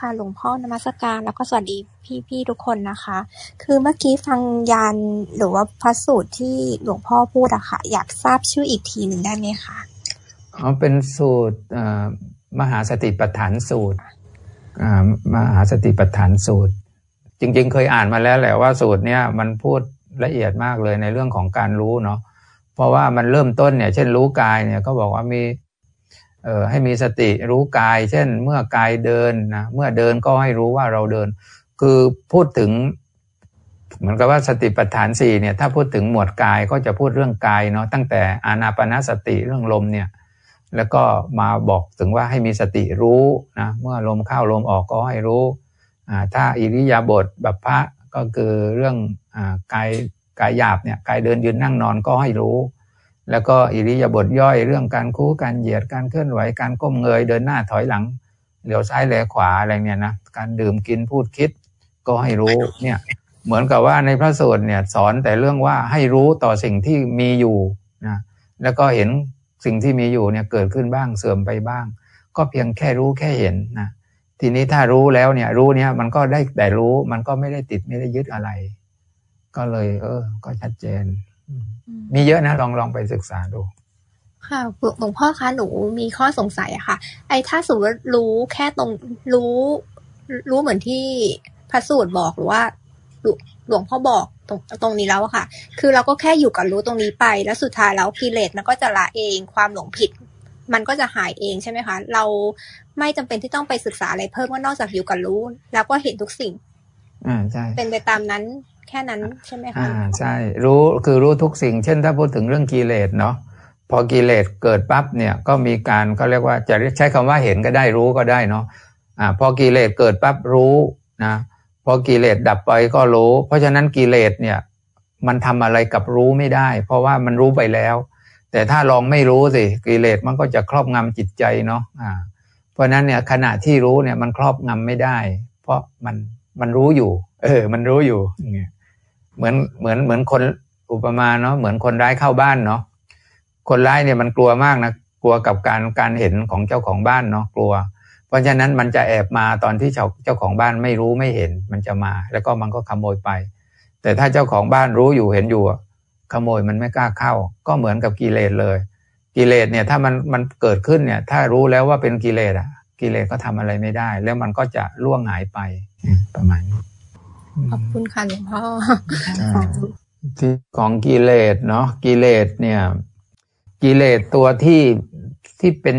ค่ะหลวงพ่อนมัสการ แล้วก็สวัสดีพี่ๆทุกคนนะคะ คือเมื่อกี้ฟังยานหรือว่าพระสูตรที่หลวงพ่อพูดอะค่ะ อยากทราบชื่ออีกทีหนึ่งได้ไหมคะอ๋อเป็นสูตรมหาสติปัฏฐานสูตรมหาสติปัฏฐานสูตร จริง ๆ เคยอ่านมาแล้วแหละว่าสูตรเนี้ยมันพูดละเอียดมากเลยในเรื่องของการรู้เนาะเพราะว่ามันเริ่มต้นเนี่ย เช่นรู้กายเนี่ยก็บอกว่ามี ให้มีสติรู้กาย เช่น เมื่อกายเดินนะเมื่อเดินก็ให้รู้ว่าเราเดิน คือพูดถึงเหมือนกับว่าสติปัฏฐานสี่เนี่ยถ้าพูดถึงหมวดกายก็จะพูดเรื่องกายเนาะตั้งแต่อานาปนาสติเรื่องลมเนี่ยแล้วก็มาบอกถึงว่าให้มีสติรู้นะเมื่อลมเข้าลมออกก็ให้รู้อ่าถ้าอิริยาบถแบบพระก็คือเรื่องอ่ากายกายหยาบเนี่ยกายเดินยืนนั่งนอนก็ให้รู้ แล้วก็อิริยาบถย่อยเรื่องการคู่การเหยียดการเคลื่อนไหวการก้มเงยเดินหน้าถอยหลังเหลียวซ้ายแลขวาอะไรเนี่ยนะการดื่มกินพูดคิด ก็ให้รู้เนี่ยเหมือนกับว่าในพระสูตรเนี่ยสอนแต่เรื่องว่าให้รู้ต่อสิ่งที่มีอยู่นะแล้วก็เห็นสิ่งที่มีอยู่เนี่ยเกิดขึ้นบ้างเสื่อมไปบ้าง ก็เพียงแค่รู้แค่เห็นนะทีนี้ถ้ารู้แล้วเนี่ยรู้เนี่ยมันก็ได้แต่รู้มันก็ไม่ได้ติดไม่ได้ยึดอะไร ก็เลย เออ ก็ชัดเจน มีเยอะนะลองลองไปศึกษาดู ค่ะหลวงพ่อคะหนูมีข้อสงสัยอะค่ะ ไอ้ถ้าสมมติรู้แค่ตรงรู้ รู้เหมือนที่พระสูตรบอกหรือว่าหลวงพ่อบอกตรงตรงนี้แล้วอะค่ะ คือเราก็แค่อยู่กับรู้ตรงนี้ไป แล้วสุดท้ายแล้วกิเลสมันก็จะละเองความหลงผิด มันก็จะหายเองใช่ไหมคะ เราไม่จำเป็นที่ต้องไปศึกษาอะไรเพิ่มว่านอกจากอยู่กับรู้ แล้วก็เห็นทุกสิ่ง อ่าใช่เป็นไปตามนั้นแค่นั้นใช่ไหมคะอ่าใช่รู้คือรู้ทุกสิ่ง เช่นถ้าพูดถึงเรื่องกิเลสเนาะพอกิเลสเกิดปั๊บเนี่ยก็มีการเขาเรียกว่าจะใช้คำว่าเห็นก็ได้รู้ก็ได้เนาะอ่าพอกิเลสเกิดปั๊บรู้นะพอกิเลสดับไปก็รู้ เพราะฉะนั้นกิเลสเนี่ยมันทำอะไรกับรู้ไม่ได้ เพราะว่ามันรู้ไปแล้ว แต่ถ้าลองไม่รู้สิกิเลสมันก็จะครอบงำจิตใจเนาะอ่าเพราะนั้นเนี่ยขณะที่รู้เนี่ยมันครอบงำไม่ได้ เพราะมัน มันรู้อยู่ เออ มันรู้อยู่เหมือนเหมือนเหมือนคนอุปมาเนาะเหมือนคนร้ายเข้าบ้านเนาะคนร้ายเนี่ยมันกลัวมากนะกลัวกับการการเห็นของเจ้าของบ้านเนาะกลัว เพราะฉะนั้นมันจะแอบมาตอนที่เจ้าเจ้าของบ้านไม่รู้ไม่เห็นมันจะมา แล้วก็มันก็ขโมยไป แต่ถ้าเจ้าของบ้านรู้อยู่เห็นอยู่ขโมยมันไม่กล้าเข้า ก็เหมือนกับกิเลสเลย กิเลสเนี่ยถ้ามันมันเกิดขึ้นเนี่ย ถ้ารู้แล้วว่าเป็นกิเลสอะ กิเลสก็ทำอะไรไม่ได้ แล้วมันก็จะล่วงหายไปประมาณนี้ขอบคุณค่ะหลวงพ่อที่ของกิเลสเนาะกิเลสเนี่ย กิเลสตัวที่ที่เป็น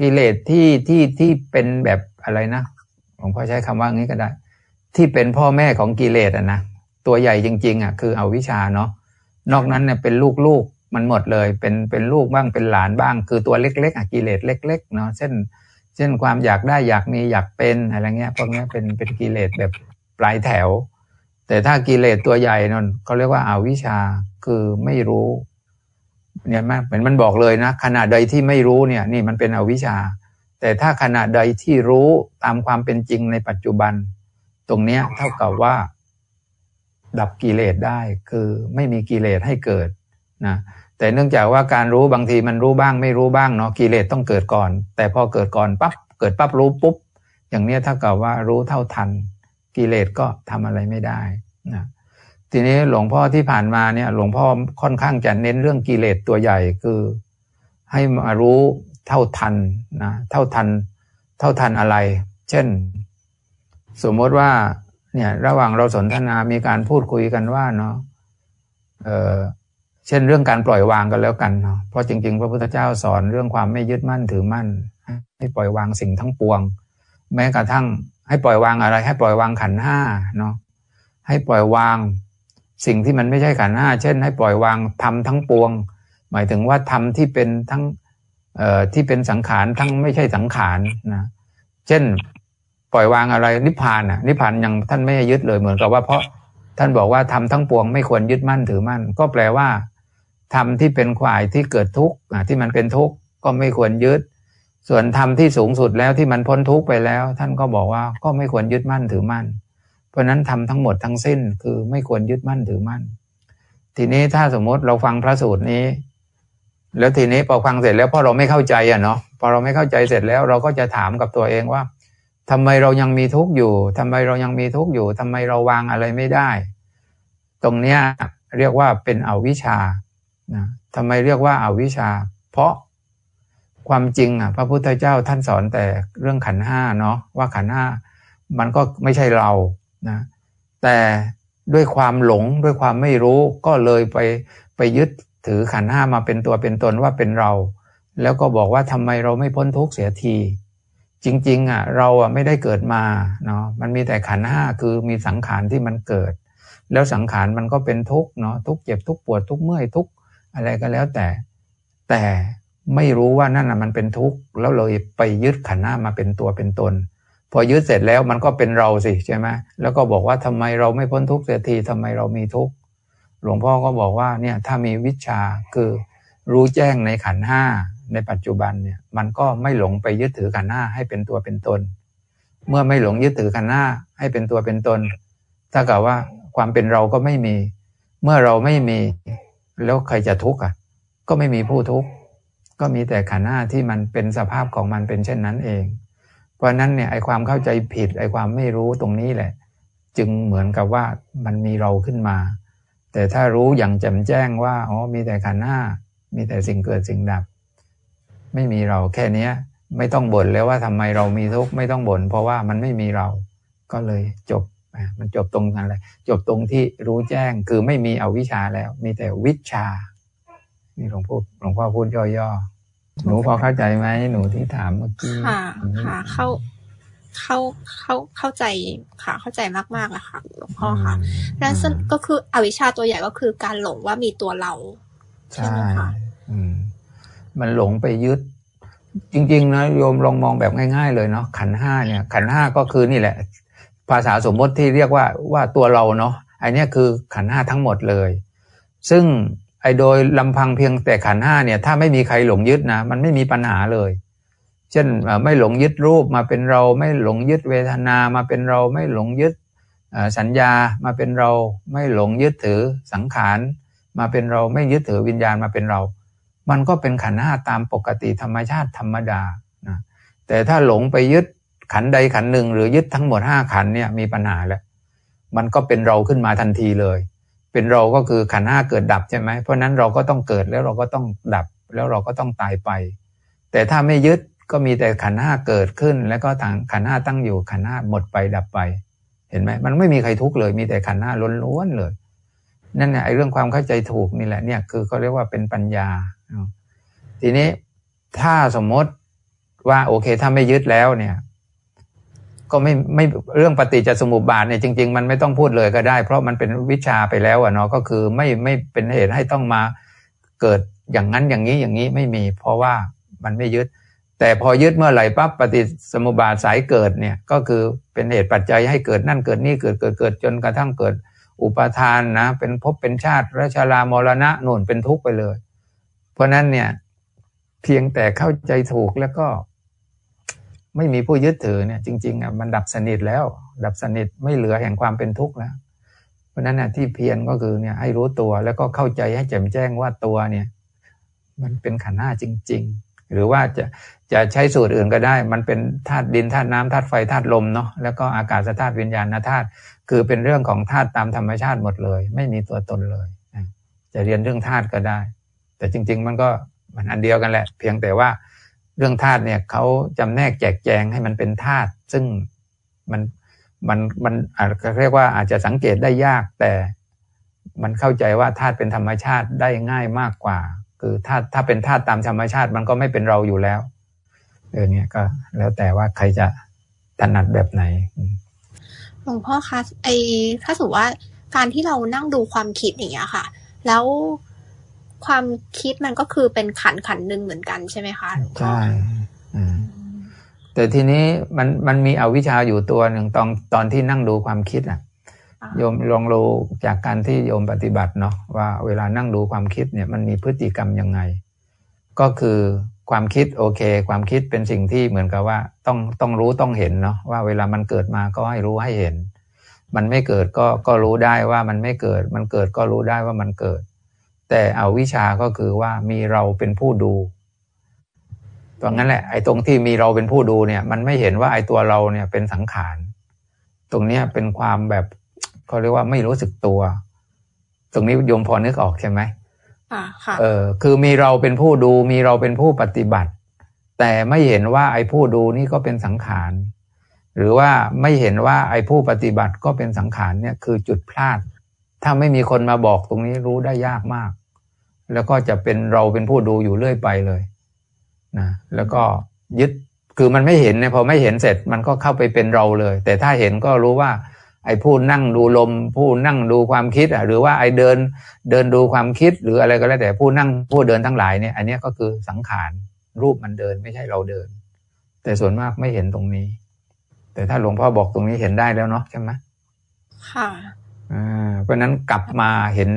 กิเลสที่ที่ที่เป็นแบบอะไรนะหลวงพ่อใช้คำว่างี้ก็ได้ ที่เป็นพ่อแม่ของกิเลสอะนะตัวใหญ่จริง ๆอะคือเอาวิชาเนาะนอกนั้นเนี่ยเป็นลูกๆมันหมดเลย เป็นเป็นลูกบ้างเป็นหลานบ้าง คือตัวเล็กๆอะกิเลสเล็ก ๆ เนาะเช่น เช่นความอยากได้อยากมีอยากเป็นอะไรเงี้ยพวกนี้เป็นเป็นกิเลสแบบปลายแถว แต่ถ้ากิเลสตัวใหญ่นั่นเขาเรียกว่าอาวิชาคือไม่รู้เนี่ยมเหมือนมันบอกเลยนะขณะใดที่ไม่รู้เนี่ยนี่มันเป็นอวิชา แต่ถ้าขณะใดที่รู้ตามความเป็นจริงในปัจจุบัน ตรงเนี้ยเท่ากับว่า ดับกิเลสได้คือไม่มีกิเลสให้เกิดนะ แต่เนื่องจากว่าการรู้บางทีมันรู้บ้างไม่รู้บ้างเนาะกิเลสต้องเกิดก่อน แต่พอเกิดก่อนปั๊บเกิดปั๊บรู้ปุ๊บ อย่างเนี้ยเท่ากับว่ารู้เท่าทัน กิเลสก็ทำอะไรไม่ได้นะทีนี้หลวงพ่อที่ผ่านมาเนี่ยหลวงพ่อค่อนข้างจะเน้นเรื่องกิเลสตัวใหญ่คือ ให้มารู้เท่าทันนะเท่าทัน เท่าทันอะไร เช่น สมมติว่าเนี่ยระหว่างเราสนทนามีการพูดคุยกันว่าเนาะเออ เช่นเรื่องการปล่อยวางกันแล้วกันเนาะเพราะจริง ๆ พระพุทธเจ้าสอนเรื่องความไม่ยึดมั่นถือมั่น ให้ปล่อยวางสิ่งทั้งปวง แม้กระทั่งให้ปล่อยวางอะไร ให้ปล่อยวางขันห้าเนาะให้ปล่อยวาง สิ่งที่มันไม่ใช่ขันห้าเช่น ให้ปล่อยวางทำทั้งปวง หมายถึงว่าทำที่เป็นทั้งเอ่อที่เป็นสังขารทั้งไม่ใช่สังขารนะเช่นปล่อยวางอะไรนิพพานอะนิพพานยังท่านไม่ยึดเลยเหมือนกับว่าเพราะท่านบอกว่าทำทั้งปวงไม่ควรยึดมั่นถือมั่น ก็แปลว่า ทำที่เป็นควายที่เกิดทุกข์ที่มันเป็นทุกข์ก็ไม่ควรยึด ส่วนธรรมที่สูงสุดแล้วที่มันพ้นทุกข์ไปแล้ว ท่านก็บอกว่าก็ไม่ควรยึดมั่นถือมั่น เพราะนั้นทำทั้งหมดทั้งสิ้นคือไม่ควรยึดมั่นถือมั่น ทีนี้ถ้าสมมติเราฟังพระสูตรนี้ แล้วทีนี้พอฟังเสร็จแล้วพอเราไม่เข้าใจอะเนาะพอเราไม่เข้าใจเสร็จแล้วเราก็จะถามกับตัวเองว่าทำไมเรายังมีทุกข์อยู่ทำไมเรายังมีทุกข์อยู่ทำไมเราวางอะไรไม่ได้ ตรงเนี้ยเรียกว่าเป็นอวิชชา นะทำไมเรียกว่าอาวิชชา เพราะความจริงอะ พระพุทธเจ้าท่านสอนแต่เรื่องขันห้าเนาะว่าขันห้ามันก็ไม่ใช่เรานะแต่ด้วยความหลงด้วยความไม่รู้ก็เลยไปไปยึดถือขันห้ามาเป็นตัวเป็นตนว่าเป็นเรา แล้วก็บอกว่าทำไมเราไม่พ้นทุกข์เสียทีจริงๆอะเราอะไม่ได้เกิดมาเนาะมันมีแต่ขันห้าคือมีสังขารที่มันเกิด แล้วสังขารมันก็เป็นทุกข์เนาะทุกเจ็บทุกปวดทุกเมื่อยทุก อะไรก็แล้วแต่ แต่ไม่รู้ว่านั่นอะมันเป็นทุกข์แล้วเลยไปยึดขันห้ามาเป็นตัวเป็นตน พอยึดเสร็จแล้วมันก็เป็นเราสิใช่ไหมแล้วก็บอกว่าทำไมเราไม่พ้นทุกข์เสียทีทำไมเรามีทุกข์หลวงพ่อก็บอกว่าเนี่ยถ้ามีวิชาคือรู้แจ้งในขันห้าในปัจจุบันเนี่ยมันก็ไม่หลงไปยึดถือขันห้าให้เป็นตัวเป็นตน เมื่อไม่หลงยึดถือขันห้าให้เป็นตัวเป็นตนถ้ากับว่าความเป็นเราก็ไม่มี เมื่อเราไม่มี แล้วใครจะทุกข์อะ ก็ไม่มีผู้ทุกข์ก็มีแต่ขันห้าที่มันเป็นสภาพของมันเป็นเช่นนั้นเอง เพราะนั้นเนี่ยไอความเข้าใจผิดไอความไม่รู้ตรงนี้แหละ จึงเหมือนกับว่ามันมีเราขึ้นมา แต่ถ้ารู้อย่างแจ่มแจ้งว่าอ๋อมีแต่ขันห้ามีแต่สิ่งเกิดสิ่งดับ ไม่มีเราแค่เนี้ย ไม่ต้องบ่นแล้วว่าทำไมเรามีทุกข์ไม่ต้องบ่นเพราะว่ามันไม่มีเรา ก็เลยจบ มันจบตรงนั้นเลยจบตรงที่รู้แจ้งคือไม่มีเอาวิชาแล้ว มีแต่วิชา นี่หลวงพ่อหลวงพ่อพูดย่อๆหนูพอเข้าใจไหมหนูที่ถามเมื่อกี้ค่ะค่ะเข้าเข้าเข้าเข้าใจค่ะ เข้าใจมากมากแล้วค่ะหลวงพ่อค่ะแล้วก็คืออวิชชาตัวใหญ่ก็คือการหลงว่ามีตัวเรา ใช่ไหมคะมันหลงไปยึด จริง ๆ นะโยมลองมองแบบง่าย ๆ เลยเนาะขันห้าเนี่ย ขันห้าก็คือนี่แหละ ภาษาสมมติที่เรียกว่าว่าตัวเราเนาะไอันนี้คือขันห้าทั้งหมดเลย ซึ่งไอโดยลำพังเพียงแต่ขันห้าเนี่ยถ้าไม่มีใครหลงยึดนะมันไม่มีปัญหาเลย เช่นไม่หลงยึดรูปมาเป็นเราไม่หลงยึดเวทนามาเป็นเราไม่หลงยึดสัญญามาเป็นเราไม่หลงยึดถือสังขารมาเป็นเราไม่ยึดถือวิญญาณมาเป็นเรา มันก็เป็นขันห้าตามปกติธรรมชาติธรรมดานะแต่ถ้าหลงไปยึด ขันใดขันหนึ่งหรือยึดทั้งหมดห้าขันเนี่ยมีปัญหาแล้ว มันก็เป็นเราขึ้นมาทันทีเลย เป็นเราก็คือขันห้าเกิดดับใช่ไหมเพราะนั้นเราก็ต้องเกิดแล้วเราก็ต้องดับแล้วเราก็ต้องตายไป แต่ถ้าไม่ยึดก็มีแต่ขันห้าเกิดขึ้น แล้วก็ต่างขันห้าตั้งอยู่ขันห้าหมดไปดับไป เห็นไหมมันไม่มีใครทุกข์เลย มีแต่ขันห้าล้วนๆเลย นั่นแหละไอ้เรื่องความเข้าใจถูกนี่แหละเนี่ยคือเขาเรียกว่าเป็นปัญญา ทีนี้ถ้าสมมติว่าโอเคถ้าไม่ยึดแล้วเนี่ย ก็ไม่ไม่เรื่องปฏิจจสมุปบาทเนี่ยจริง ๆ มันไม่ต้องพูดเลยก็ได้ เพราะมันเป็นวิชาไปแล้วอะเนาะก็คือไม่ไม่เป็นเหตุให้ต้องมาเกิดอย่างนั้นอย่างนี้อย่างนี้ไม่มี เพราะว่ามันไม่ยึด แต่พอยึดเมื่อไหร่ปั๊บปฏิสมุปบาทสายเกิดเนี่ยก็คือเป็นเหตุปัจจัยให้เกิดนั่นเกิดนี่เกิดเกิดเกิดจนกระทั่งเกิดอุปทานนะ เป็นภพเป็นชาติราชารามรณะนุ่นเป็นทุกข์ไปเลย เพราะนั้นเนี่ยเพียงแต่เข้าใจถูกแล้วก็ ไม่มีผู้ยึดถือเนี่ยจริงๆอะมันดับสนิทแล้ว ดับสนิทไม่เหลือแห่งความเป็นทุกข์แล้ว เพราะนั้นน่ะที่เพียรก็คือเนี่ยให้รู้ตัวแล้วก็เข้าใจให้แจ่มแจ้งว่าตัวเนี่ย มันเป็นขันธ์ห้าจริง ๆ หรือว่าจะจะใช้สูตรอื่นก็ได้ มันเป็นธาตุดินธาตุน้ำธาตุไฟธาตุลมเนาะแล้วก็อากาศธาตุวิญญาณธาตุคือเป็นเรื่องของธาตุตามธรรมชาติหมดเลย ไม่มีตัวตนเลย จะเรียนเรื่องธาตุก็ได้ แต่จริง ๆ มันก็มันอันเดียวกันแหละ เพียงแต่ว่า เรื่องธาตุเนี่ยเขาจำแนกแจกแจงให้มันเป็นธาตุซึ่งมันมันมันอาจจะเรียกว่าอาจจะสังเกตได้ยาก แต่มันเข้าใจว่าธาตุเป็นธรรมชาติได้ง่ายมากกว่า คือธาตุถ้าเป็นธาตุตามธรรมชาติมันก็ไม่เป็นเราอยู่แล้วเออเนี่ยก็แล้วแต่ว่าใครจะถนัดแบบไหนหลวงพ่อคะไอถ้าสมมติว่าการที่เรานั่งดูความคิดอย่างเงี้ยค่ะ แล้ว ความคิดมันก็คือเป็นขันขันหนึ่งเหมือนกันใช่ไหมคะใช่แต่ทีนี้มันมันมีอวิชชาอยู่ตัวหนึ่งตอนตอนที่นั่งดูความคิดอะโยมลองรู้จากการที่โยมปฏิบัติเนาะว่าเวลานั่งดูความคิดเนี่ยมันมีพฤติกรรมยังไง ก็คือความคิดโอเค ความคิดเป็นสิ่งที่เหมือนกับว่าต้องต้องรู้ต้องเห็นเนาะว่าเวลามันเกิดมาก็ให้รู้ให้เห็น มันไม่เกิดก็ก็รู้ได้ว่ามันไม่เกิด มันเกิดก็รู้ได้ว่ามันเกิด แต่เอาวิชาก็คือว่ามีเราเป็นผู้ดูตรงนั้นแหละไอ้ตรงที่มีเราเป็นผู้ดูเนี่ย มันไม่เห็นว่าไอ้ตัวเราเนี่ยเป็นสังขาร ตรงเนี้ยเป็นความแบบเขาเรียกว่าไม่รู้สึกตัว ตรงนี้โยมพอนึกออกใช่ไหมอ่าค่ะเออคือมีเราเป็นผู้ดู มีเราเป็นผู้ปฏิบัติ แต่ไม่เห็นว่าไอ้ผู้ดูนี่ก็เป็นสังขาร หรือว่าไม่เห็นว่าไอ้ผู้ปฏิบัติก็เป็นสังขารเนี่ยคือจุดพลาด ถ้าไม่มีคนมาบอกตรงนี้รู้ได้ยากมาก แล้วก็จะเป็นเราเป็นผู้ดูอยู่เรื่อยไปเลยนะแล้วก็ยึดคือมันไม่เห็นเนี่ยพอไม่เห็นเสร็จมันก็เข้าไปเป็นเราเลย แต่ถ้าเห็นก็รู้ว่า ไอ้ผู้นั่งดูลม ผู้นั่งดูความคิดอะหรือว่าไอ้เดินเดินดูความคิดหรืออะไรก็แล้วแต่ผู้นั่งผู้เดินทั้งหลายเนี่ย อันนี้ก็คือสังขารรูปมันเดินไม่ใช่เราเดิน แต่ส่วนมากไม่เห็นตรงนี้ แต่ถ้าหลวงพ่อบอกตรงนี้เห็นได้แล้วเนาะใช่ไหมค่ะ เพราะฉะนั้นกลับมาเห็น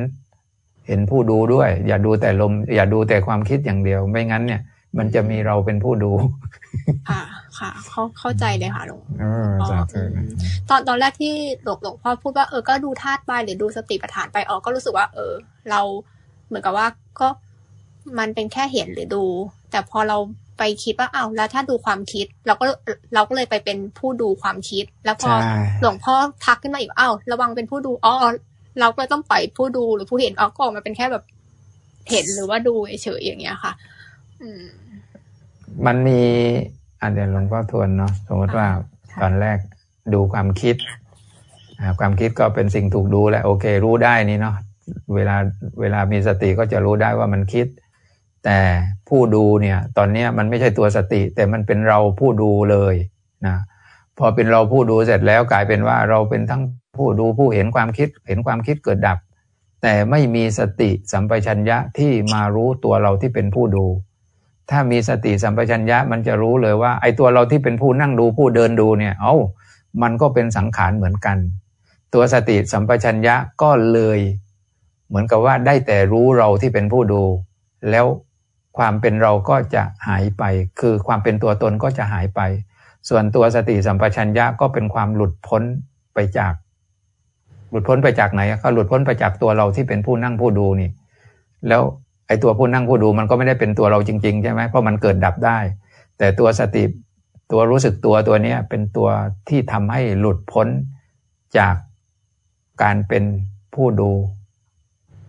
เห็นผู้ดูด้วย อย่าดูแต่ลม อย่าดูแต่ความคิดอย่างเดียว ไม่งั้นเนี่ย มันจะมีเราเป็นผู้ดูค่ะค่ะเข้าเข้าใจเลยค่ะหลวงเออสาธุนะตอนตอนแรกที่หลวงหลวงพ่อพูดว่าเออก็ดูธาตุไปหรือดูสติปัฏฐานไปออกก็รู้สึกว่า เออ เราเหมือนกับว่าก็มันเป็นแค่เห็นหรือดู แต่พอเรา ไปคิดว่าอ้าวแล้วถ้าดูความคิด เราก็เราก็เลยไปเป็นผู้ดูความคิด แล้วพอใช่หลวงพ่อทักขึ้นมาอีกอ้าวระวังเป็นผู้ดูอ๋อเราก็ต้องปล่อยผู้ดูหรือผู้เห็นออกก็ออกมาเป็นแค่แบบเห็นหรือว่าดูเฉยๆอย่างเงี้ยค่ะ อืม มันมีอันเดี๋ยวหลวงพ่อทวนเนาะสมมติว่าค่ะตอนแรกดูความคิดอ่าความคิดก็เป็นสิ่งถูกดูแหละโอเค รู้ได้นี่เนาะเวลาเวลามีสติก็จะรู้ได้ว่ามันคิด แต่ผู้ดูเนี่ยตอนนี้มันไม่ใช่ตัวสติ แต่มันเป็นเราผู้ดูเลยนะพอเป็นเราผู้ดูเสร็จแล้วกลายเป็นว่าเราเป็นทั้งผู้ดูผู้เห็นความคิดเห็นความคิดเกิดดับ แต่ไม่มีสติสัมปชัญญะที่มารู้ตัวเราที่เป็นผู้ดู ถ้ามีสติสัมปชัญญะมันจะรู้เลยว่า ไอ้ตัวเราที่เป็นผู้นั่งดูผู้เดินดูเนี่ยเอ้ามันก็เป็นสังขารเหมือนกัน ตัวสติสัมปชัญญะก็เลย เหมือนกับว่าได้แต่รู้เราที่เป็นผู้ดู แล้ว ความเป็นเราก็จะหายไป คือความเป็นตัวตนก็จะหายไป ส่วนตัวสติสัมปชัญญะก็เป็นความหลุดพ้นไปจาก หลุดพ้นไปจากไหนก็หลุดพ้นไปจากตัวเราที่เป็นผู้นั่งผู้ดูนี่ แล้วไอ้ตัวผู้นั่งผู้ดูมันก็ไม่ได้เป็นตัวเราจริงๆใช่ไหมเพราะมันเกิดดับได้ แต่ตัวสติตัวรู้สึกตัวตัวนี้เป็นตัวที่ทำให้หลุดพ้นจากการเป็นผู้ดู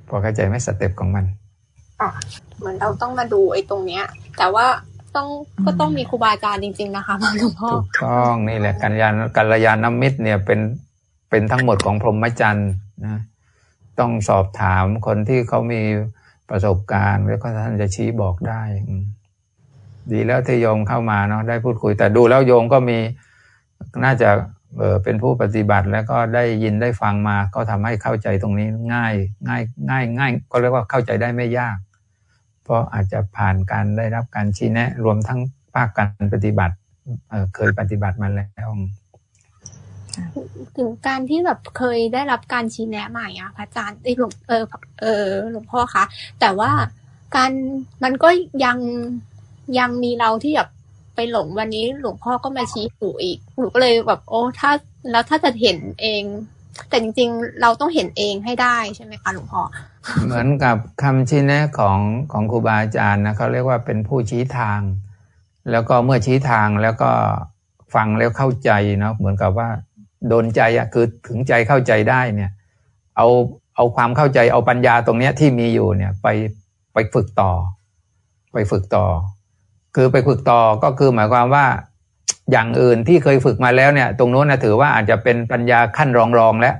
พอเข้าใจไหมสเต็ปของมัน อะเหมือนเราต้องมาดูไอ้ตรงเนี้ย แต่ว่าต้องก็ต้องมีครูบาอาจารย์จริง ๆ นะคะหลวงพ่อถูกต้องนี่แหละกัลยาณกัลยาณมิตรเนี่ยเป็นเป็นทั้งหมดของพรหมจรรย์นะต้องสอบถามคนที่เขามีประสบการณ์แล้วก็ท่านจะชี้บอกได้ดีแล้วที่โยมเข้ามาเนาะได้พูดคุย แต่ดูแล้วโยมก็มีน่าจะเออเป็นผู้ปฏิบัติแล้วก็ได้ยินได้ฟังมา ก็ทำให้เข้าใจตรงนี้ง่าย ง่ายง่ายง่ายก็เรียกว่าเข้าใจได้ไม่ยาก ราะอาจจะผ่านการได้รับการชี้แนะ รวมทั้งภาคการปฏิบัติเเคยปฏิบัติมาแล้วถึงการที่แบบเคยได้รับการชี้แนะใหม่อะพระอาจารย์เอ้หลวงเออเออหลวงพ่อคะแต่ว่าการมันก็ยังยังมีเราที่แบบไปหลงวันนี้ หลวงพ่อก็มาชี้หนูอีกหนูก็เลยแบบ โอ้ถ้าแล้วถ้าจะเห็นเอง แต่จริง ๆ เราต้องเห็นเองให้ได้ใช่ไหมคะหลวงพ่อเหมือนกับคำชี้แนะของของครูบาอาจารย์นะเขาเรียกว่าเป็นผู้ชี้ทาง แล้วก็เมื่อชี้ทางแล้วก็ฟังแล้วเข้าใจเนาะเหมือนกับว่าโดนใจอะคือถึงใจเข้าใจได้เนี่ย เอาเอาความเข้าใจเอาปัญญาตรงเนี้ยที่มีอยู่เนี่ยไปไปฝึกต่อ ไปฝึกต่อ คือไปฝึกต่อก็คือหมายความว่า อย่างอื่นที่เคยฝึกมาแล้วเนี่ย ตรงโน้นนะถือว่าอาจจะเป็นปัญญาขั้นรองรองแล้ว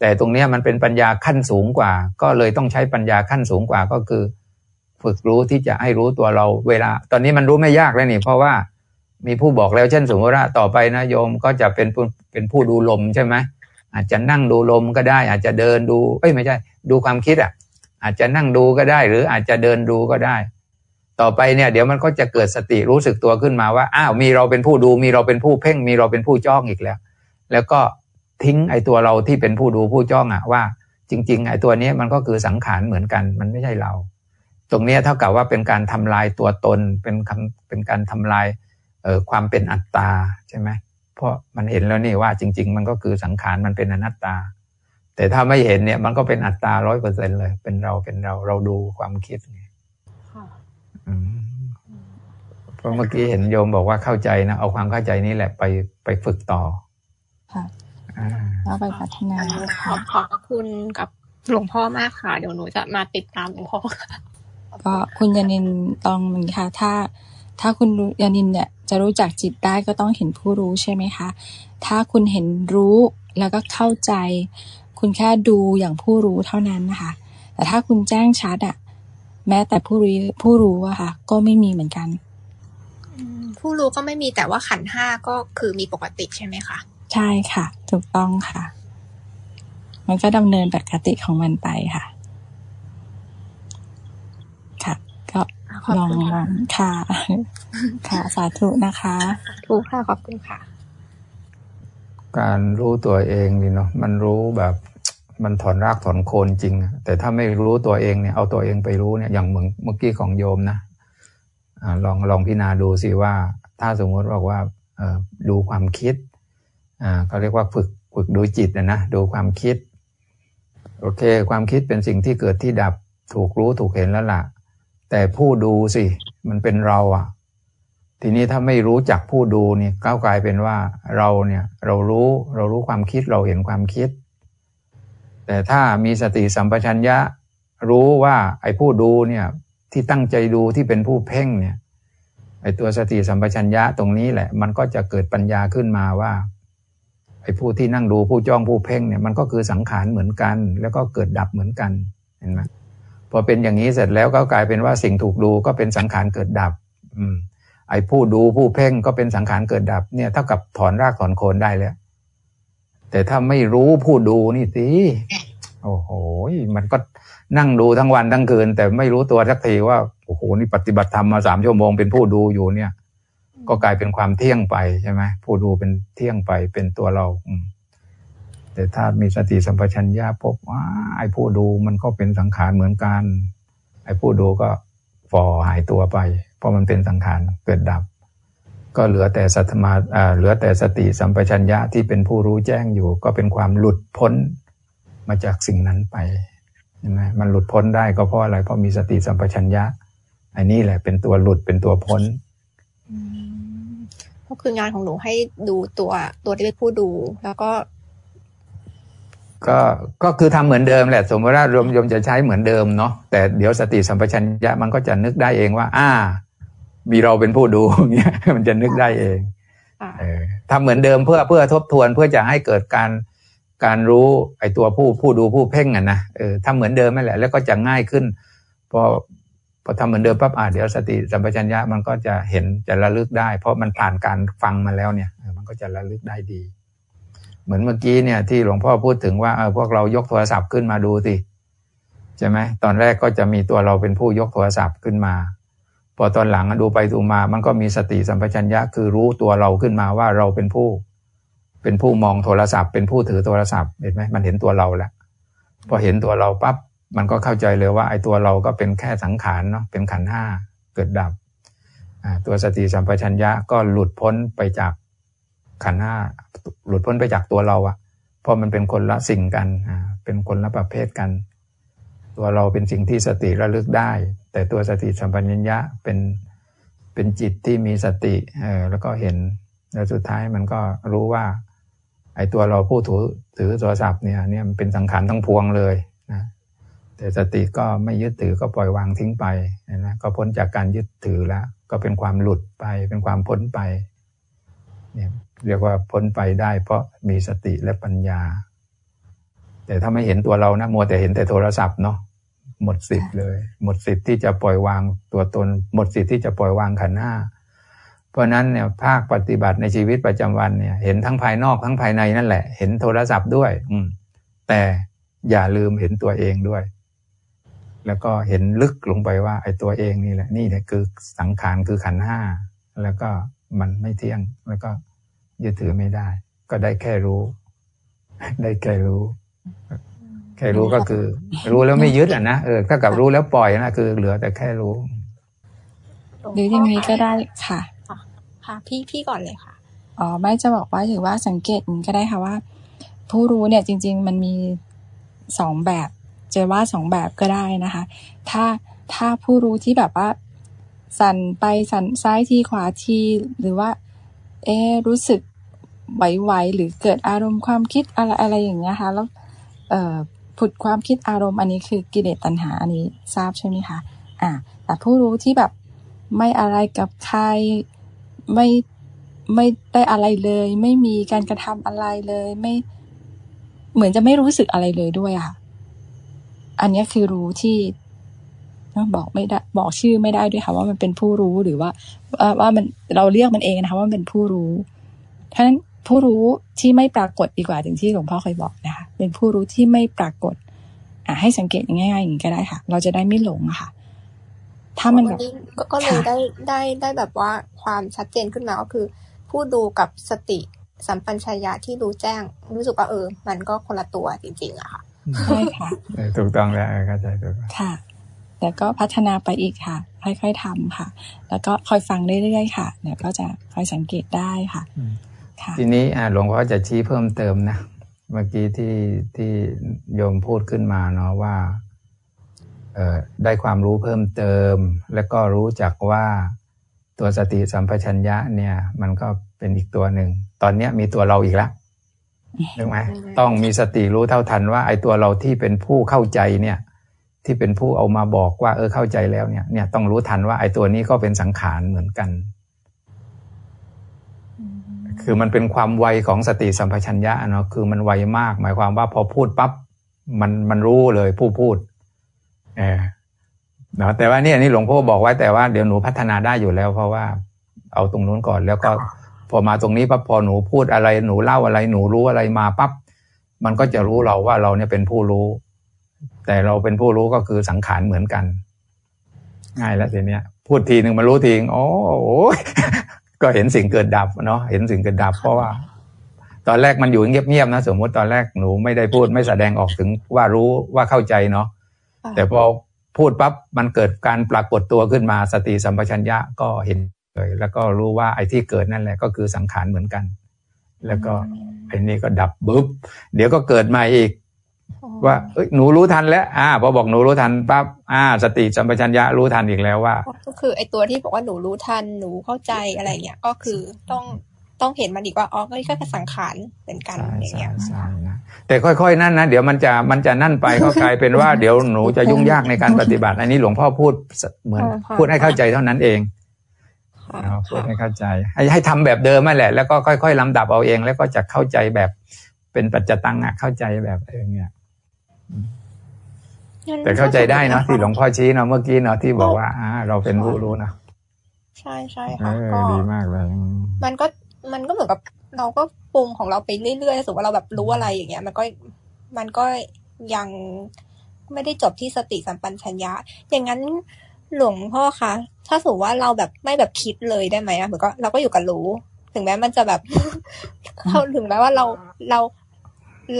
แต่ตรงนี้มันเป็นปัญญาขั้นสูงกว่า ก็เลยต้องใช้ปัญญาขั้นสูงกว่าก็คือ ฝึกรู้ที่จะให้รู้ตัวเราเวลา ตอนนี้มันรู้ไม่ยากแล้วนี่ เพราะว่ามีผู้บอกแล้วเช่นสมมติว่าต่อไปนะโยมก็จะเป็นเป็นผู้ดูลมใช่ไหมอาจจะนั่งดูลมก็ได้ อาจจะเดินดู เอ้ยไม่ใช่ ดูความคิดอะ อาจจะนั่งดูก็ได้ หรืออาจจะเดินดูก็ได้ ต่อไปเนี่ยเดี๋ยวมันก็จะเกิดสติรู้สึกตัวขึ้นมาว่าอ้าวมีเราเป็นผู้ดู มีเราเป็นผู้เพ่ง มีเราเป็นผู้จ้องอีกแล้ว แล้วก็ทิ้งไอ้ตัวเราที่เป็นผู้ดูผู้จ้องอะว่า จริง ๆ ไอ้ตัวนี้มันก็คือสังขารเหมือนกัน มันไม่ใช่เรา ตรงนี้เท่ากับว่าเป็นการทำลายตัวตนเป็นคำเป็นการทำลายเอ่อความเป็นอัตตาใช่ไหมเพราะมันเห็นแล้วนี่ว่าจริง ๆ มันก็คือสังขารมันเป็นอนัตตา แต่ถ้าไม่เห็นเนี่ยมันก็เป็นอัตตาร้อยเปอร์เซ็นเลย เป็นเราเป็นเราเราดูความคิดไง เพราะเมื่อกี้เห็นโยมบอกว่าเข้าใจนะ เอาความเข้าใจนี้แหละไปไปฝึกต่อ ค่ะอ่าแล้วไปพัฒนาขอค่ะขอบพระคุณกับหลวงพ่อมากค่ะ เดี๋ยวหนูจะมาติดตามหลวงพ่อค่ะก็คุณยานินตองเหมือนค่ะ ถ้า ถ้าคุณยานินเนี่ย จะรู้จักจิตได้ก็ต้องเห็นผู้รู้ใช่ไหมคะ ถ้าคุณเห็นรู้แล้วก็เข้าใจ คุณแค่ดูอย่างผู้รู้เท่านั้นนะคะ แต่ถ้าคุณแจ้งชัดอะ แม้แต่ผู้รู้ผู้รู้อะค่ะ ก็ไม่มีเหมือนกันอืมผู้รู้ก็ไม่มีแต่ว่าขันธ์ห้าก็คือมีปกติใช่ไหมคะใช่ค่ะ ถูกต้องค่ะ มันก็ดำเนินปกติของมันไปค่ะ ค่ะ ก็ขอบลองคุณลค่ะองค่ะ ค่ะ สาธุนะคะถูกค่ะขอบคุณค่ะ การรู้ตัวเองนี่เนาะมันรู้แบบ มันถอนรากถอนโคนจริง แต่ถ้าไม่รู้ตัวเองเนี่ยเอาตัวเองไปรู้เนี่ยอย่างเหมือนเมื่อกี้ของโยมนะอ่าลองลองพิจารณาดูสิว่า ถ้าสมมติบอกว่าดูความคิดอ่าเขาเรียกว่าฝึกฝึกดูจิตนะนะดูความคิด โอเค ความคิดเป็นสิ่งที่เกิดที่ดับถูกรู้ถูกเห็นแล้วล่ะ แต่ผู้ดูสิมันเป็นเราอะ ทีนี้ถ้าไม่รู้จักผู้ดูเนี่ยก้าวกลายเป็นว่าเราเนี่ยเรารู้เรารู้ความคิดเราเห็นความคิด แต่ถ้ามีสติสัมปชัญญะรู้ว่าไอ้ผู้ดูเนี่ยที่ตั้งใจดูที่เป็นผู้เพ่งเนี่ยไอ้ตัวสติสัมปชัญญะตรงนี้แหละ มันก็จะเกิดปัญญาขึ้นมาว่าไอ้ผู้ที่นั่งดูผู้จ้องผู้เพ่งเนี่ยมันก็คือสังขารเหมือนกัน แล้วก็เกิดดับเหมือนกันเห็นไหมพอเป็นอย่างนี้เสร็จแล้วก็กลายเป็นว่าสิ่งถูกดูก็เป็นสังขารเกิดดับ อืมไอ้ผู้ดูผู้เพ่งก็เป็นสังขารเกิดดับเนี่ยเท่ากับถอนรากถอนโคนได้แล้ว แต่ถ้าไม่รู้ผู้ดูนี่สิโอ้โหมันก็นั่งดูทั้งวันทั้งคืน แต่ไม่รู้ตัวสักทีว่าโอ้โหนี่ปฏิบัติธรรมมาสามชั่วโมงเป็นผู้ดูอยู่เนี่ย ก็กลายเป็นความเที่ยงไปใช่ไหมผู้ดูเป็นเที่ยงไปเป็นตัวเราแต่ถ้ามีสติสัมปชัญญะพบว่า ไอ้ผู้ดูมันก็เป็นสังขารเหมือนกัน ไอ้ผู้ดูก็ฝ่อหายตัวไป เพราะมันเป็นสังขารเกิดดับ ก็เหลือแต่สัทมาอ่าเหลือแต่สติสัมปชัญญะที่เป็นผู้รู้แจ้งอยู่ ก็เป็นความหลุดพ้นมาจากสิ่งนั้นไปเห็นไหมมันหลุดพ้นได้ก็เพราะอะไรเพราะมีสติสัมปชัญญะ อันนี้แหละเป็นตัวหลุดเป็นตัวพ้นอืมก็คืองานของหนูให้ดูตัวตัวที่เป็นผู้ดู แล้วก็ ก็ก็คือทำเหมือนเดิมแหละ สมมติว่ารวมยมจะใช้เหมือนเดิมเนาะแต่เดี๋ยวสติสัมปชัญญะมันก็จะนึกได้เองว่า อ่า มีเราเป็นผู้ดูอย่างเงี้ยมันจะนึกได้เองอ่าเออทำเหมือนเดิมเพื่อเพื่อทบทวนเพื่อจะให้เกิดการการรู้ไอ้ตัวผู้ผู้ดูผู้เพ่งอะนะเออทำเหมือนเดิมนั่นแหละ แล้วก็จะง่ายขึ้น พอพอทำเหมือนเดิมปั๊บอ่าเดี๋ยวสติสัมปชัญญะมันก็จะเห็นจะระลึกได้ เพราะมันผ่านการฟังมาแล้วเนี่ยเออมันก็จะระลึกได้ดี เหมือนเมื่อกี้เนี่ย ที่หลวงพ่อพูดถึงว่าเออพวกเรายกโทรศัพท์ขึ้นมาดูสิใช่ไหมตอนแรกก็จะมีตัวเราเป็นผู้ยกโทรศัพท์ขึ้นมา พอตอนหลังดูไปดูมา มันก็มีสติสัมปชัญญะคือรู้ตัวเราขึ้นมาว่าเราเป็นผู้ เป็นผู้มองโทรศัพท์ เป็นผู้ถือโทรศัพท์เห็นไหมมันเห็นตัวเราแล้วพอเห็นตัวเราปั๊บมันก็เข้าใจเลยว่า ไอ้ตัวเราก็เป็นแค่สังขารเนาะเป็นขันธ์ห้าเกิดดับตัวสติสัมปชัญญะก็หลุดพ้นไปจากขันธ์ห้าหลุดพ้นไปจากตัวเราอะเพราะมันเป็นคนละสิ่งกันเป็นคนละประเภทกัน ตัวเราเป็นสิ่งที่สติระลึกได้ แต่ตัวสติสัมปชัญญะเป็นเป็นจิตที่มีสติเออแล้วก็เห็นแล้วสุดท้ายมันก็รู้ว่า ไอ้ตัวเราผู้ถือถือโทรศัพท์เนี่ยเนี่ยมันเป็นสังขารทั้งพวงเลยนะแต่สติก็ไม่ยึดถือก็ปล่อยวางทิ้งไปนะก็พ้นจากการยึดถือแล้ว ก็เป็นความหลุดไปเป็นความพ้นไปเนี่ยเรียกว่าพ้นไปได้เพราะมีสติและปัญญา แต่ถ้าไม่เห็นตัวเรานะมัวแต่เห็นแต่โทรศัพท์เนาะหมดสิทธิ์เลย หมดสิทธิ์ที่จะปล่อยวางตัวตน หมดสิทธิ์ที่จะปล่อยวางขันห้าเพราะนั้นเนี่ยภาคปฏิบัติในชีวิตประจำวันเนี่ย เห็นทั้งภายนอกทั้งภายในนั่นแหละ เห็นโทรศัพท์ด้วย อืม แต่อย่าลืมเห็นตัวเองด้วย แล้วก็เห็นลึกลงไปว่า ไอ้ตัวเองนี่แหละ นี่แหละคือสังขารคือขันห้าแล้วก็มันไม่เที่ยง แล้วก็ยึดถือไม่ได้ ก็ได้แค่รู้ ได้แค่รู้ แค่รู้ก็คือ รู้แล้วไม่ยึดอะนะเออถ้ากับรู้แล้วปล่อยนะคือเหลือแต่แค่รู้หรือยังไงก็ได้ค่ะ ค่ะ พี่พี่ก่อนเลยค่ะอ๋อไม่จะบอกว่าถือว่าสังเกตอย่างนี้ก็ได้ค่ะว่า ผู้รู้เนี่ยจริง ๆ มันมีสองแบบจะว่าสองแบบก็ได้นะคะ ถ้าถ้าผู้รู้ที่แบบว่า สั่นไปสั่นซ้ายทีขวาทีหรือว่า เอ๊ะรู้สึกไหวๆหรือเกิดอารมณ์ความคิดอะไรอะไรอย่างเงี้ยค่ะแล้วเอ่อ ผุดความคิดอารมณ์อันนี้คือกิเลสตัณหาอันนี้ทราบใช่ไหมคะอ่าแต่ผู้รู้ที่แบบไม่อะไรกับใครไม่ไม่ได้อะไรเลย ไม่มีการกระทำอะไรเลยไม่เหมือนจะไม่รู้สึกอะไรเลยด้วยอะค่ะ อันนี้คือรู้ที่บอกไม่ได้บอกชื่อไม่ได้ด้วยค่ะ ว่ามันเป็นผู้รู้หรือว่าว่ามันเราเรียกมันเองนะคะว่ามันเป็นผู้รู้เพราะฉะนั้น ผู้รู้ที่ไม่ปรากฏดีกว่าถึงที่หลวงพ่อเคยบอกนะคะเป็นผู้รู้ที่ไม่ปรากฏอะให้สังเกตง่ายๆอย่างนี้ก็ได้ค่ะ เราจะได้ไม่หลงอะค่ะ ถ้ามันแบบวันนี้ก็ก็เลยค่ะได้ได้ได้แบบว่าความชัดเจนขึ้นมาก็คือ ผู้ดูกับสติสัมปัญชยะที่รู้แจ้ง รู้สึกว่าเออ มันก็คนละตัวจริง ๆอะค่ะใช่ค่ะเออถูกต้องแล้วเออเข้าใจถูกต้องค่ะ แล้วก็พัฒนาไปอีกค่ะ ค่อยๆทำค่ะ แล้วก็คอยฟังเรื่อยๆค่ะเดี๋ยวก็จะคอยสังเกตได้ค่ะอืมค่ะ ทีนี้อ่าหลวงพ่อจะชี้เพิ่มเติมนะ เมื่อกี้ที่ที่โยมพูดขึ้นมาเนาะว่าเอ่อได้ความรู้เพิ่มเติม แล้วก็รู้จักว่าตัวสติสัมปชัญญะเนี่ยมันก็เป็นอีกตัวหนึ่ง ตอนเนี้ยมีตัวเราอีกแล้วถูกไหมอืมต้องมีสติรู้เท่าทันว่าไอ้ตัวเราที่เป็นผู้เข้าใจเนี่ยที่เป็นผู้เอามาบอกว่าเออเข้าใจแล้วเนี่ยเนี่ยต้องรู้ทันว่าไอ้ตัวนี้ก็เป็นสังขารเหมือนกัน คือมันเป็นความไวของสติสัมปชัญญะเนาะคือมันไวมาก หมายความว่าพอพูดปั๊บมันมันรู้เลยผู้พูดเออเนาะแต่ว่าเนี่ยนี่หลวงพ่อบอกไว้แต่ว่าเดี๋ยวหนูพัฒนาได้อยู่แล้ว เพราะว่าเอาตรงนู้นก่อนแล้วก็พอมาตรงนี้ปั๊บพอหนูพูดอะไรหนูเล่าอะไรหนูรู้อะไรมาปั๊บมันก็จะรู้เราว่าเราเนี่ยเป็นผู้รู้ แต่เราเป็นผู้รู้ก็คือสังขารเหมือนกัน ง่ายแล้วทีเนี้ยพูดทีหนึ่งมารู้ทีนึงโอ้โห ก็เห็นสิ่งเกิดดับเนาะเห็นสิ่งเกิดดับเพราะว่า ตอนแรกมันอยู่เงียบๆนะ สมมติตอนแรกหนูไม่ได้พูดไม่แสดงออกถึงว่ารู้ว่าเข้าใจเนาะค่ะแต่พอพูดปั๊บมันเกิดการปรากฏตัวขึ้นมาสติสัมปชัญญะก็เห็นเลยแล้วก็รู้ว่าไอ้ที่เกิดนั่นแหละก็คือสังขารเหมือนกัน แล้วก็ไอ้นี่ก็ดับปุ๊บเดี๋ยวก็เกิดมาอีก ว่าเอ้ยหนูรู้ทันแล้วอ่าพอบอกหนูรู้ทันปั๊บอ่า สติสัมปชัญญะรู้ทันอีกแล้วว่า ก็คือไอตัวที่บอกว่าหนูรู้ทันหนูเข้าใจอะไรเงี้ยก็คือต้องต้องเห็นมันอีกว่าอ๋อก็นี่ก็แค่สังขารเหมือนกันใช่อย่างใช่เงี้ยใช่นะแต่ค่อยๆนั่นนะเดี๋ยวมันจะมันจะนั่นไปก็กลายเป็นว่าเดี๋ยวหนูจะยุ่งยากในการปฏิบัติ อันนี้หลวงพ่อพูดเหมือนพูดให้เข้าใจเท่านั้นเองค่ะเนาะพูดค่ะให้เข้าใจ ให้ให้ทำแบบเดิมนั่นแหละ แล้วก็ค่อยๆลำดับเอาเอง แล้วก็จะเข้าใจแบบเป็นปัจจตังอะเข้าใจแบบเองเนี่ย แต่เข้าใจได้เนาะที่หลวงพ่อชี้เนาะเมื่อกี้เนาะที่บอกว่าอ่าเราเป็นผู้รู้เนาะใช่ใช่เอค่ะอก็ดีมากเลยอืมมันก็มันก็เหมือนกับเราก็ปรุงของเราไปเรื่อยๆสมมติว่าเราแบบรู้อะไรอย่างเงี้ย มันก็มันก็ยังไม่ได้จบที่สติสัมปัญชัญญะ อย่างนั้นหลวงพ่อคะถ้าสมมติว่าเราแบบไม่แบบคิดเลยได้ไหมอะเหมือนก็เราก็อยู่กับรู้ ถึงแม้มันจะแบบเขาถึงแม้ว่าเราเรา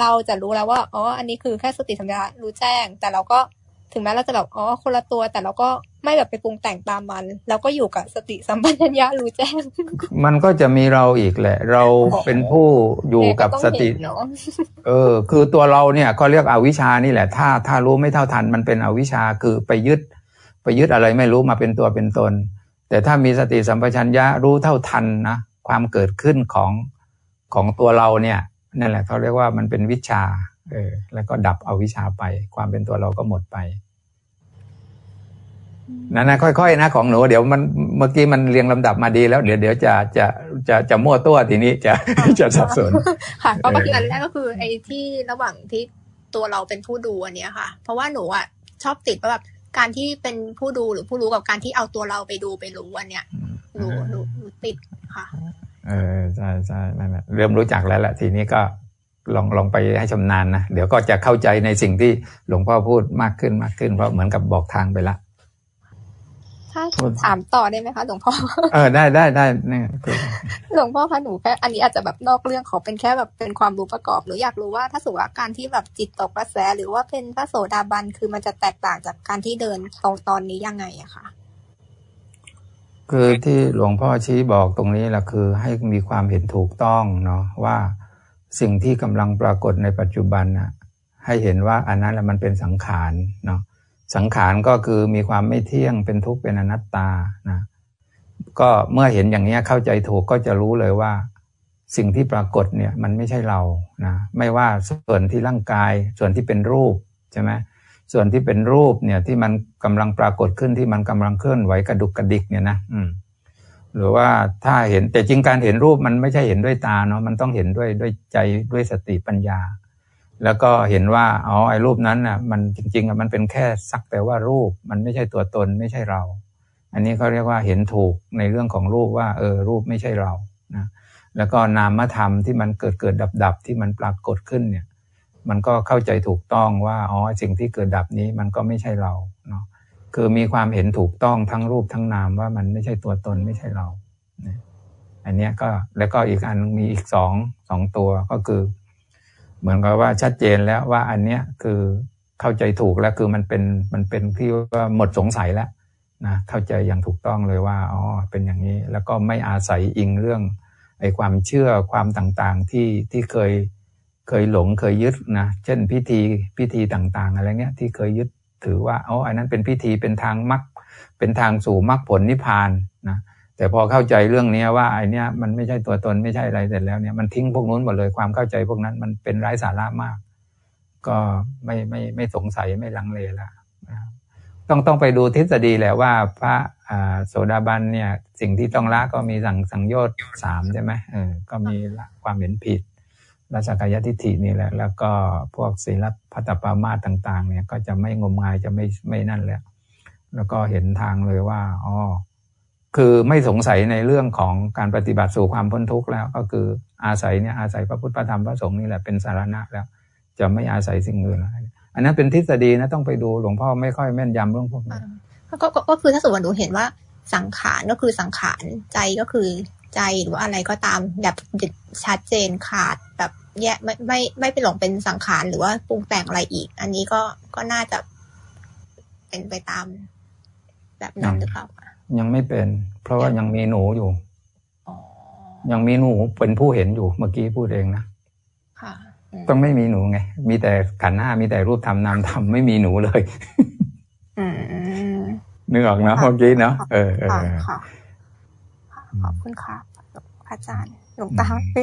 เราจะรู้แล้วว่าอ๋ออันนี้คือแค่สติสัมปชัญญะรู้แจ้ง แต่เราก็ถึงแม้เราจะแบบอ๋อคนละตัว แต่เราก็ไม่แบบไปปรุงแต่งตามมันเราก็อยู่กับสติสัมปชัญญะรู้แจ้ง มันก็จะมีเราอีกแหละ เราเป็นผู้อยู่กับสติเนาะเออ คือตัวเราเนี่ยเขาเรียกอวิชานี่แหละ ถ้าถ้ารู้ไม่เท่าทันมันเป็นอวิชาคือไปยึด ไปยึดอะไรไม่รู้มาเป็นตัวเป็นตน แต่ถ้ามีสติสัมปชัญญะรู้เท่าทันนะความเกิดขึ้นของของตัวเราเนี่ย นั่นแหละเขาเรียกว่ามันเป็นวิชา เออ แล้วก็ดับเอาวิชาไป ความเป็นตัวเราก็หมดไปนั่นนะค่อยๆนะของหนูเดี๋ยวมันเมื่อกี้มันเรียงลำดับมาดีแล้วเดี๋ยวเดี๋ยวจะจะจะจะมั่วตัวทีนี้จะจะสับสนค่ะก็เออคืออันแรกก็คือไอ้ที่ระหว่างที่ตัวเราเป็นผู้ดูอันเนี้ยค่ะ เพราะว่าหนูอะชอบติดว่าแบบการที่เป็นผู้ดูหรือผู้รู้กับการที่เอาตัวเราไปดูไปรู้อันเนี้ยหนูหนูหนูติดค่ะ เออใช่ใช่นั่นแหละเริ่มรู้จักแล้วแหละทีนี้ก็ลองลองไปให้ชำนาญนะ เดี๋ยวก็จะเข้าใจในสิ่งที่หลวงพ่อพูดมากขึ้นมากขึ้น เพราะเหมือนกับบอกทางไปละถ้าถามต่อได้ไหมคะหลวงพ่อ เออได้ได้ได้เนี่ยหลวงพ่อคะหนูแค่อันนี้อาจจะแบบนอกเรื่องขอเป็นแค่แบบเป็นความรู้ประกอบหนูอยากรู้ว่าถ้าสมมติว่าการที่แบบจิตตกกระแส หรือว่าเป็นพระโสดาบันคือมันจะแตกต่างจากการที่เดินตรงตอนนี้ยังไงอะคะ คือที่หลวงพ่อชี้บอกตรงนี้แหละคือให้มีความเห็นถูกต้องเนาะว่าสิ่งที่กำลังปรากฏในปัจจุบันน่ะให้เห็นว่าอันนั้นแหละมันเป็นสังขารเนาะสังขารก็คือมีความไม่เที่ยงเป็นทุกข์เป็นอนัตตานะก็เมื่อเห็นอย่างนี้เข้าใจถูกก็จะรู้เลยว่า สิ่งที่ปรากฏเนี่ยมันไม่ใช่เรานะไม่ว่าส่วนที่ร่างกายส่วนที่เป็นรูปใช่ไหม ส่วนที่เป็นรูปเนี่ยที่มันกำลังปรากฏขึ้นที่มันกำลังเคลื่อนไหวกระดุกกระดิกเนี่ยนะอืมหรือว่าถ้าเห็นแต่จริงการเห็นรูปมันไม่ใช่เห็นด้วยตาเนาะมันต้องเห็นด้วยด้วยใจด้วยสติปัญญา แล้วก็เห็นว่าอ๋อไอ้รูปนั้นน่ะมันจริงๆอะมันเป็นแค่สักแต่ว่ารูปมันไม่ใช่ตัวตนไม่ใช่เรา อันนี้เขาเรียกว่าเห็นถูกในเรื่องของรูปว่าเออรูปไม่ใช่เรานะแล้วก็นามธรรมที่มันเกิดเกิดดับดับที่มันปรากฏขึ้นเนี่ย มันก็เข้าใจถูกต้องว่าอ๋อสิ่งที่เกิดดับนี้มันก็ไม่ใช่เราเนาะคือมีความเห็นถูกต้องทั้งรูปทั้งนามว่ามันไม่ใช่ตัวตนไม่ใช่เรานะอันเนี้ยก็แล้วก็อีกอันมีอีกสองสองตัวก็คือ เหมือนกับว่าชัดเจนแล้วว่าอันเนี้ยคือเข้าใจถูกแล้วคือมันเป็นมันเป็นที่ว่าหมดสงสัยแล้วนะเข้าใจอย่างถูกต้องเลยว่าอ๋อเป็นอย่างนี้แล้วก็ไม่อาศัยอิงเรื่องไอ้ความเชื่อความต่างๆที่ที่เคย เคยหลงเคยยึดนะเช่นพิธีพิธีต่าง ๆ อะไรเงี้ยที่เคยยึดถือว่าอ๋ออันนั้นเป็นพิธีเป็นทางมรรคเป็นทางสู่มรรคผลนิพพานนะแต่พอเข้าใจเรื่องนี้ว่าไอเนี้ยมันไม่ใช่ตัวตนไม่ใช่อะไรเสร็จแล้วเนี่ยมันทิ้งพวกนู้นหมดเลยความเข้าใจพวกนั้นมันเป็นไร้สาระมาก ก็ไม่ไม่ไม่สงสัยไม่ลังเลละนะต้องต้องไปดูทฤษฎีแหละว่าพระอ่าโสดาบันเนี่ยสิ่งที่ต้องละก็มีสังสังโยชน์สามใช่ไหมเออก็มีละความเห็นผิด และสักกายทิฏฐินี่แหละ แล้วก็พวกศีลพัตปามาต่าง ๆ เนี่ยก็จะไม่งมงายจะไม่ไม่นั่นแล้วแล้วก็เห็นทางเลยว่าอ๋อคือไม่สงสัยในเรื่องของการปฏิบัติสู่ความพ้นทุกข์แล้ว ก็คืออาศัยเนี่ยอาศัยพระพุทธพระธรรมพระสงฆ์นี่แหละเป็นสารณะแล้ว จะไม่อาศัยสิ่งอื่นอะไรอันนั้นเป็นทฤษฎีนะต้องไปดูหลวงพ่อไม่ค่อยแม่นยำเรื่องพวกนี้ก็ก็ก็คือถ้าสมมติว่าหนูเห็นว่าสังขารก็คือสังขารใจก็คือใจหรือว่าอะไรก็ตามแบบชัดเจนขาดแบบ แยกไม่ไม่ไม่ไปหลงเป็นสังขารหรือว่าปรุงแต่งอะไรอีก อันนี้ก็ก็น่าจะเป็นไปตาม แบบนั้นหรือเปล่าคะยังไม่เป็น เพราะว่ายังมีหนูอยู่อ๋อยังมีหนูเป็นผู้เห็นอยู่เมื่อกี้พูดเองนะค่ะอืมต้องไม่มีหนูไง มีแต่ขันธ์ห้ามีแต่รูปธรรมนามธรรมไม่มีหนูเลยอืมนึกออกเนอะค่ะเมื่อกี้เนาะเออเอค่ะอค่ะค่ะขอบคุณค่ะพระอาจารย์ หลวงตาไ